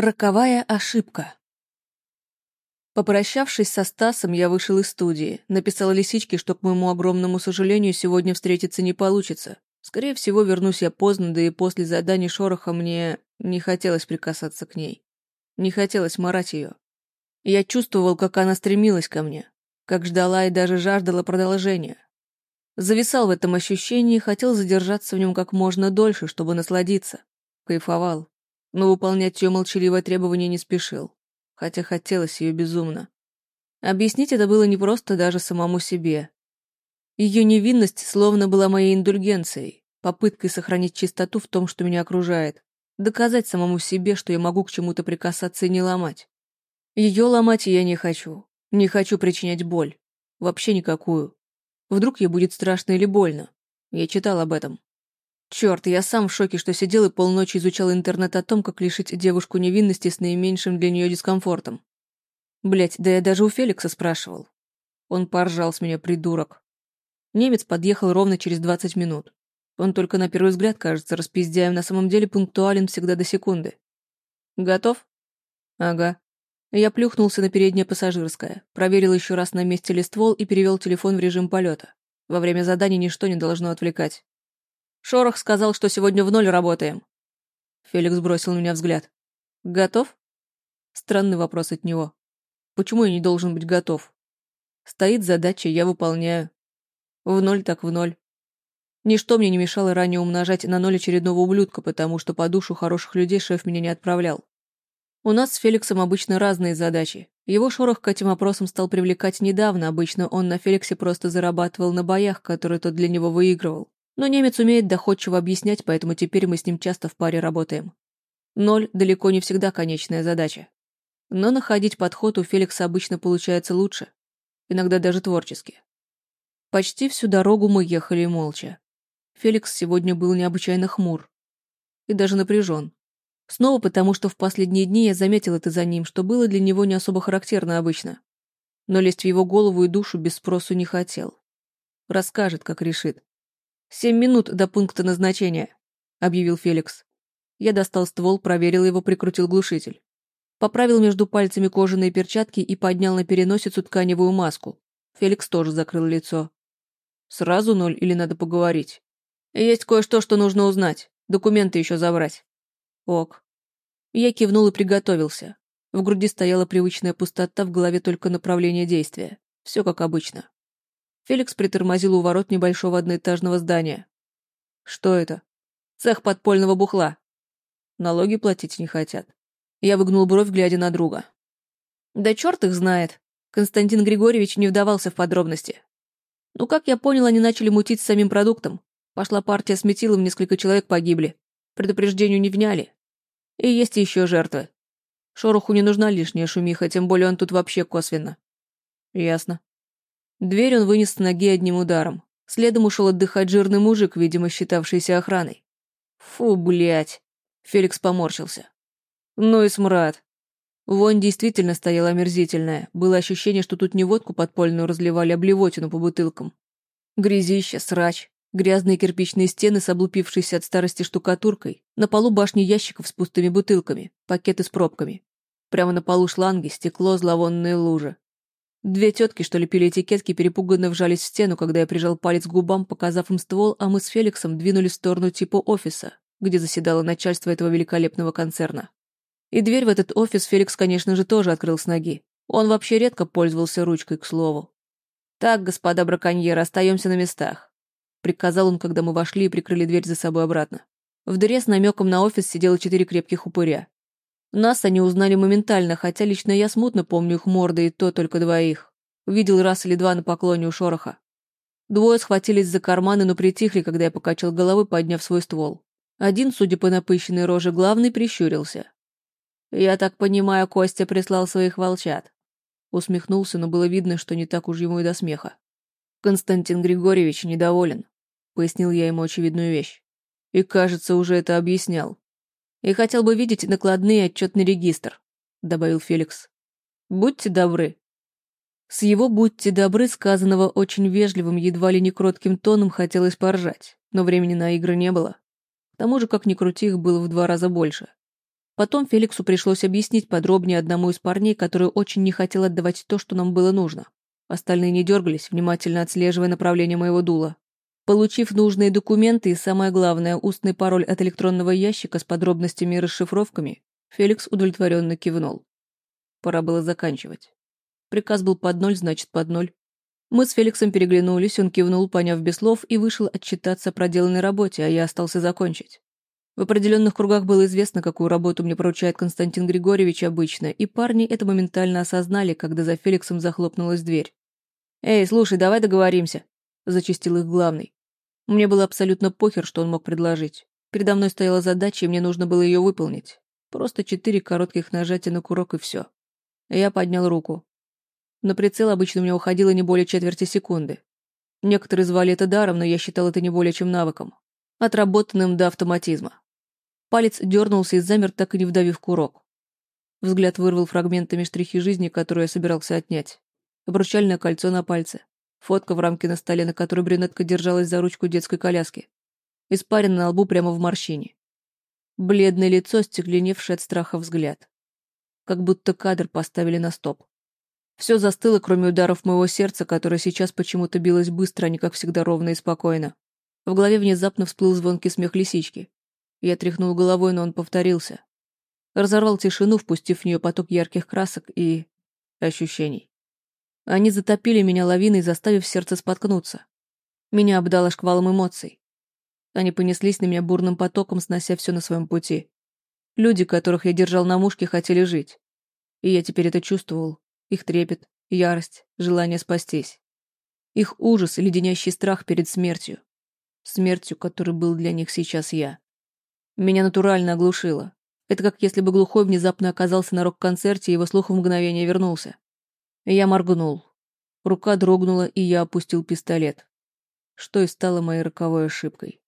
Роковая ошибка. Попрощавшись со Стасом, я вышел из студии. Написал лисичке, что, к моему огромному сожалению, сегодня встретиться не получится. Скорее всего, вернусь я поздно, да и после задания шороха мне не хотелось прикасаться к ней. Не хотелось марать ее. Я чувствовал, как она стремилась ко мне, как ждала и даже жаждала продолжения. Зависал в этом ощущении, хотел задержаться в нем как можно дольше, чтобы насладиться. Кайфовал но выполнять ее молчаливое требование не спешил, хотя хотелось ее безумно. Объяснить это было непросто даже самому себе. Ее невинность словно была моей индульгенцией, попыткой сохранить чистоту в том, что меня окружает, доказать самому себе, что я могу к чему-то прикасаться и не ломать. Ее ломать я не хочу, не хочу причинять боль, вообще никакую. Вдруг ей будет страшно или больно. Я читал об этом. Черт, я сам в шоке, что сидел и полночи изучал интернет о том, как лишить девушку невинности с наименьшим для нее дискомфортом. Блять, да я даже у Феликса спрашивал. Он поржал с меня, придурок. Немец подъехал ровно через 20 минут. Он только на первый взгляд кажется распиздяем, на самом деле пунктуален всегда до секунды. Готов? Ага. Я плюхнулся на переднее пассажирское, проверил еще раз на месте ли ствол и перевел телефон в режим полета. Во время задания ничто не должно отвлекать. Шорох сказал, что сегодня в ноль работаем. Феликс бросил на меня взгляд. Готов? Странный вопрос от него. Почему я не должен быть готов? Стоит задача, я выполняю. В ноль так в ноль. Ничто мне не мешало ранее умножать на ноль очередного ублюдка, потому что по душу хороших людей шеф меня не отправлял. У нас с Феликсом обычно разные задачи. Его шорох к этим вопросам стал привлекать недавно, обычно он на Феликсе просто зарабатывал на боях, которые тот для него выигрывал. Но немец умеет доходчиво объяснять, поэтому теперь мы с ним часто в паре работаем. Ноль далеко не всегда конечная задача. Но находить подход у Феликса обычно получается лучше. Иногда даже творчески. Почти всю дорогу мы ехали молча. Феликс сегодня был необычайно хмур. И даже напряжен. Снова потому, что в последние дни я заметил это за ним, что было для него не особо характерно обычно. Но лезть в его голову и душу без спросу не хотел. Расскажет, как решит. «Семь минут до пункта назначения», — объявил Феликс. Я достал ствол, проверил его, прикрутил глушитель. Поправил между пальцами кожаные перчатки и поднял на переносицу тканевую маску. Феликс тоже закрыл лицо. «Сразу ноль или надо поговорить?» «Есть кое-что, что нужно узнать. Документы еще забрать». «Ок». Я кивнул и приготовился. В груди стояла привычная пустота, в голове только направление действия. Все как обычно. Феликс притормозил у ворот небольшого одноэтажного здания. «Что это?» «Цех подпольного бухла». Налоги платить не хотят. Я выгнул бровь, глядя на друга. «Да черт их знает!» Константин Григорьевич не вдавался в подробности. «Ну, как я понял, они начали мутить с самим продуктом. Пошла партия с метилом, несколько человек погибли. Предупреждению не вняли. И есть еще жертвы. Шороху не нужна лишняя шумиха, тем более он тут вообще косвенно». «Ясно», Дверь он вынес с ноги одним ударом. Следом ушел отдыхать жирный мужик, видимо, считавшийся охраной. Фу, блядь. Феликс поморщился. Ну и смрад. Вонь действительно стояла омерзительная. Было ощущение, что тут не водку подпольную разливали, а блевотину по бутылкам. Грязища, срач, грязные кирпичные стены с облупившейся от старости штукатуркой, на полу башни ящиков с пустыми бутылками, пакеты с пробками. Прямо на полу шланги, стекло, зловонные лужи. Две тетки, что лепили этикетки, перепуганно вжались в стену, когда я прижал палец к губам, показав им ствол, а мы с Феликсом двинулись в сторону типа офиса, где заседало начальство этого великолепного концерна. И дверь в этот офис Феликс, конечно же, тоже открыл с ноги. Он вообще редко пользовался ручкой, к слову. «Так, господа браконьеры, остаемся на местах», — приказал он, когда мы вошли и прикрыли дверь за собой обратно. В дыре с намеком на офис сидело четыре крепких упыря. Нас они узнали моментально, хотя лично я смутно помню их морды и то только двоих. Видел раз или два на поклоне у шороха. Двое схватились за карманы, но притихли, когда я покачал головой, подняв свой ствол. Один, судя по напыщенной роже, главный прищурился. «Я так понимаю, Костя прислал своих волчат». Усмехнулся, но было видно, что не так уж ему и до смеха. «Константин Григорьевич недоволен», — пояснил я ему очевидную вещь. «И, кажется, уже это объяснял. И хотел бы видеть накладные отчетный регистр», — добавил Феликс. «Будьте добры». С его «будьте добры» сказанного очень вежливым, едва ли не кротким тоном хотелось поржать, но времени на игры не было. К тому же, как ни крути, их было в два раза больше. Потом Феликсу пришлось объяснить подробнее одному из парней, который очень не хотел отдавать то, что нам было нужно. Остальные не дергались, внимательно отслеживая направление моего дула. Получив нужные документы и, самое главное, устный пароль от электронного ящика с подробностями и расшифровками, Феликс удовлетворенно кивнул. Пора было заканчивать. Приказ был под ноль, значит, под ноль. Мы с Феликсом переглянулись, он кивнул, поняв без слов, и вышел отчитаться о проделанной работе, а я остался закончить. В определенных кругах было известно, какую работу мне поручает Константин Григорьевич обычно, и парни это моментально осознали, когда за Феликсом захлопнулась дверь. «Эй, слушай, давай договоримся», — зачистил их главный. Мне было абсолютно похер, что он мог предложить. Передо мной стояла задача, и мне нужно было ее выполнить. Просто четыре коротких нажатия на курок, и все. Я поднял руку. На прицел обычно у меня уходило не более четверти секунды. Некоторые звали это даром, но я считал это не более чем навыком. Отработанным до автоматизма. Палец дернулся и замер, так и не вдавив курок. Взгляд вырвал фрагментами штрихи жизни, которые я собирался отнять. Обручальное кольцо на пальце. Фотка в рамке на столе, на которой брюнетка держалась за ручку детской коляски. Испарина на лбу прямо в морщине. Бледное лицо, стекленевшее от страха взгляд. Как будто кадр поставили на стоп. Все застыло, кроме ударов моего сердца, которое сейчас почему-то билось быстро, а не как всегда ровно и спокойно. В голове внезапно всплыл звонкий смех лисички. Я тряхнул головой, но он повторился. Разорвал тишину, впустив в нее поток ярких красок и... ощущений. Они затопили меня лавиной, заставив сердце споткнуться. Меня обдало шквалом эмоций. Они понеслись на меня бурным потоком, снося все на своем пути. Люди, которых я держал на мушке, хотели жить. И я теперь это чувствовал, их трепет, ярость, желание спастись. Их ужас и леденящий страх перед смертью. Смертью, который был для них сейчас я. Меня натурально оглушило. Это как если бы глухой внезапно оказался на рок-концерте, и его слух в мгновение вернулся. Я моргнул. Рука дрогнула, и я опустил пистолет. Что и стало моей роковой ошибкой.